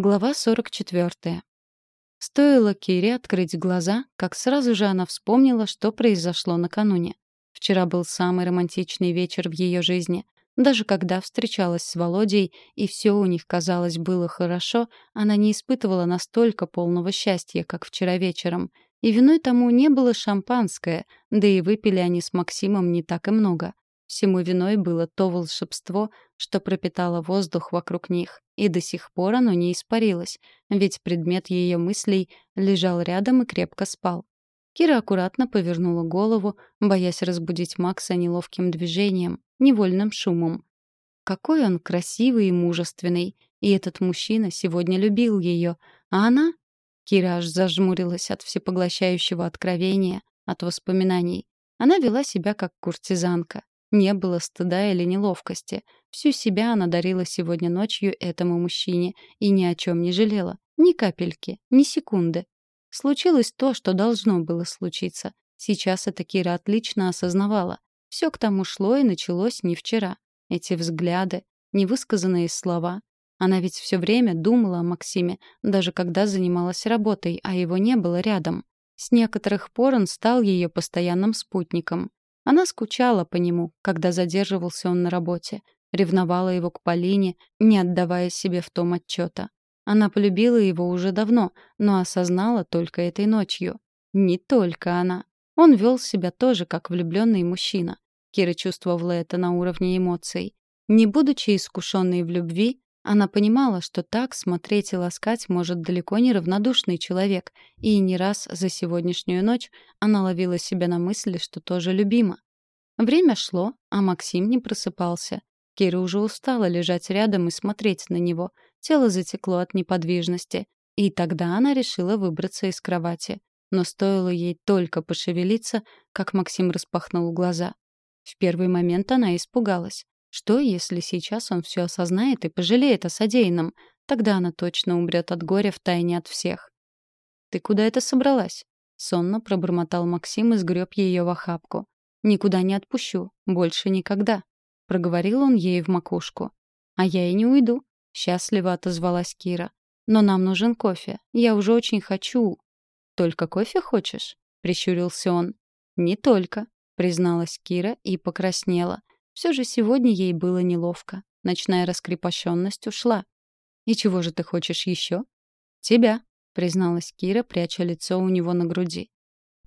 Глава 44. Стоило Кире открыть глаза, как сразу же она вспомнила, что произошло накануне. Вчера был самый романтичный вечер в ее жизни. Даже когда встречалась с Володей, и все у них, казалось, было хорошо, она не испытывала настолько полного счастья, как вчера вечером. И виной тому не было шампанское, да и выпили они с Максимом не так и много. Всему виной было то волшебство, что пропитало воздух вокруг них, и до сих пор оно не испарилось, ведь предмет ее мыслей лежал рядом и крепко спал. Кира аккуратно повернула голову, боясь разбудить Макса неловким движением, невольным шумом. Какой он красивый и мужественный, и этот мужчина сегодня любил ее, а она... Кира аж зажмурилась от всепоглощающего откровения, от воспоминаний. Она вела себя как куртизанка, не было стыда или неловкости. Всю себя она дарила сегодня ночью этому мужчине и ни о чем не жалела. Ни капельки, ни секунды. Случилось то, что должно было случиться. Сейчас это Кира отлично осознавала. Все к тому шло и началось не вчера. Эти взгляды, невысказанные слова. Она ведь все время думала о Максиме, даже когда занималась работой, а его не было рядом. С некоторых пор он стал ее постоянным спутником. Она скучала по нему, когда задерживался он на работе, ревновала его к Полине, не отдавая себе в том отчета. Она полюбила его уже давно, но осознала только этой ночью. Не только она. Он вел себя тоже как влюбленный мужчина. Кира чувствовала это на уровне эмоций. Не будучи искушенной в любви, она понимала, что так смотреть и ласкать может далеко не равнодушный человек, и не раз за сегодняшнюю ночь она ловила себя на мысли, что тоже любима. Время шло, а Максим не просыпался. Кира уже устала лежать рядом и смотреть на него. Тело затекло от неподвижности. И тогда она решила выбраться из кровати. Но стоило ей только пошевелиться, как Максим распахнул глаза. В первый момент она испугалась. Что, если сейчас он все осознает и пожалеет о содеянном? Тогда она точно умрет от горя втайне от всех. «Ты куда это собралась?» Сонно пробормотал Максим и сгреб ее в охапку. «Никуда не отпущу. Больше никогда», — проговорил он ей в макушку. «А я и не уйду», — счастливо отозвалась Кира. «Но нам нужен кофе. Я уже очень хочу». «Только кофе хочешь?» — прищурился он. «Не только», — призналась Кира и покраснела. Все же сегодня ей было неловко. Ночная раскрепощенность ушла. «И чего же ты хочешь еще?» «Тебя», — призналась Кира, пряча лицо у него на груди.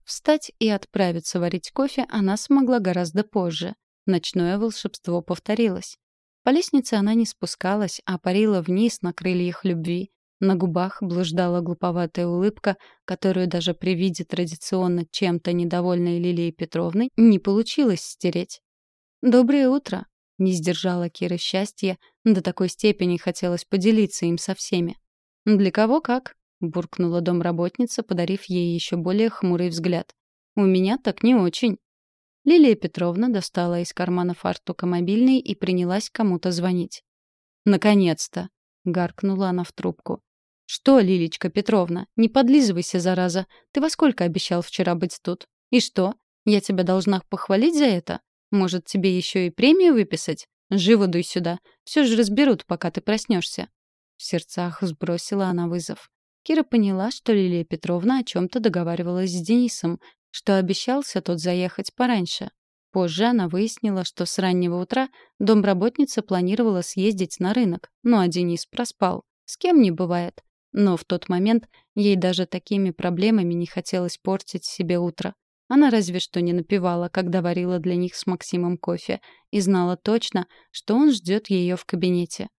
Встать и отправиться варить кофе она смогла гораздо позже. Ночное волшебство повторилось. По лестнице она не спускалась, а парила вниз на крыльях любви. На губах блуждала глуповатая улыбка, которую даже при виде традиционно чем-то недовольной Лилии Петровны не получилось стереть. «Доброе утро!» — не сдержала Кира счастья, до такой степени хотелось поделиться им со всеми. «Для кого как?» — буркнула домработница, подарив ей еще более хмурый взгляд. «У меня так не очень». Лилия Петровна достала из кармана фартука мобильный и принялась кому-то звонить. «Наконец-то!» — гаркнула она в трубку. «Что, Лилечка Петровна, не подлизывайся, зараза. Ты во сколько обещал вчера быть тут? И что? Я тебя должна похвалить за это? Может, тебе еще и премию выписать? Живо дуй сюда. Все же разберут, пока ты проснешься. В сердцах сбросила она вызов. Кира поняла, что Лилия Петровна о чем-то договаривалась с Денисом, что обещался тот заехать пораньше. Позже она выяснила, что с раннего утра домработница планировала съездить на рынок, ну а Денис проспал. С кем не бывает. Но в тот момент ей даже такими проблемами не хотелось портить себе утро. Она разве что не напевала, когда варила для них с Максимом кофе, и знала точно, что он ждет ее в кабинете.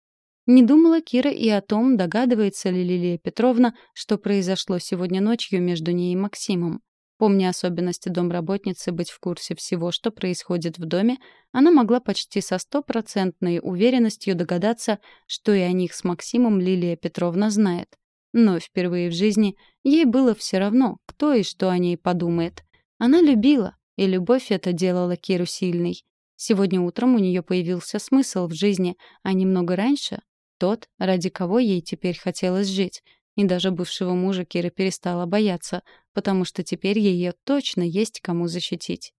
Не думала Кира и о том, догадывается ли Лилия Петровна, что произошло сегодня ночью между ней и Максимом. Помня особенности домработницы быть в курсе всего, что происходит в доме, она могла почти со стопроцентной уверенностью догадаться, что и о них с Максимом Лилия Петровна знает. Но впервые в жизни ей было все равно, кто и что о ней подумает. Она любила, и любовь эта делала Киру сильной. Сегодня утром у нее появился смысл в жизни, а немного раньше — тот, ради кого ей теперь хотелось жить. И даже бывшего мужа Кира перестала бояться, потому что теперь ее точно есть кому защитить.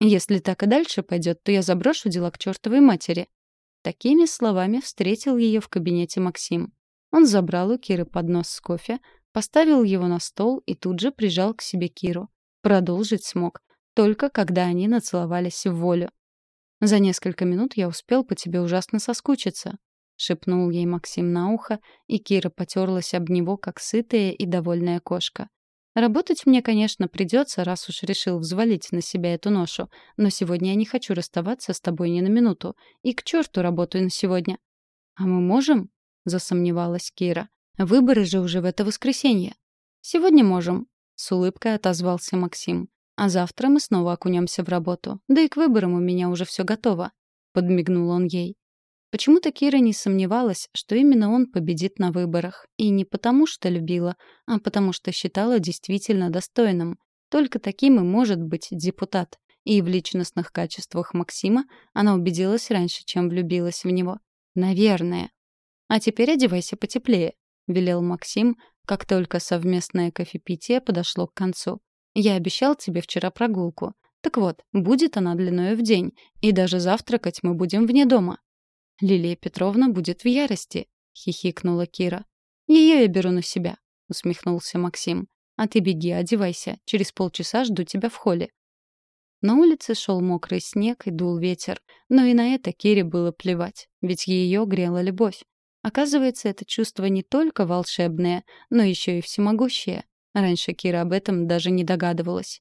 «Если так и дальше пойдет, то я заброшу дела к чертовой матери». Такими словами встретил ее в кабинете Максим. Он забрал у Киры поднос с кофе, поставил его на стол и тут же прижал к себе Киру. Продолжить смог, только когда они нацеловались в волю. «За несколько минут я успел по тебе ужасно соскучиться», — шепнул ей Максим на ухо, и Кира потерлась об него, как сытая и довольная кошка. Работать мне, конечно, придется, раз уж решил взвалить на себя эту ношу, но сегодня я не хочу расставаться с тобой ни на минуту. И к черту работаю на сегодня. А мы можем? Засомневалась Кира. Выборы же уже в это воскресенье. Сегодня можем, с улыбкой отозвался Максим. А завтра мы снова окунемся в работу. Да и к выборам у меня уже все готово. Подмигнул он ей. Почему-то Кира не сомневалась, что именно он победит на выборах. И не потому, что любила, а потому что считала действительно достойным. Только таким и может быть депутат. И в личностных качествах Максима она убедилась раньше, чем влюбилась в него. Наверное. «А теперь одевайся потеплее», — велел Максим, как только совместное кофепитие подошло к концу. «Я обещал тебе вчера прогулку. Так вот, будет она длиною в день, и даже завтракать мы будем вне дома. Лилия Петровна будет в ярости», — хихикнула Кира. «Ее я беру на себя», — усмехнулся Максим. «А ты беги, одевайся. Через полчаса жду тебя в холле». На улице шел мокрый снег и дул ветер, но и на это Кире было плевать, ведь ее грела любовь. Оказывается, это чувство не только волшебное, но еще и всемогущее. Раньше Кира об этом даже не догадывалась.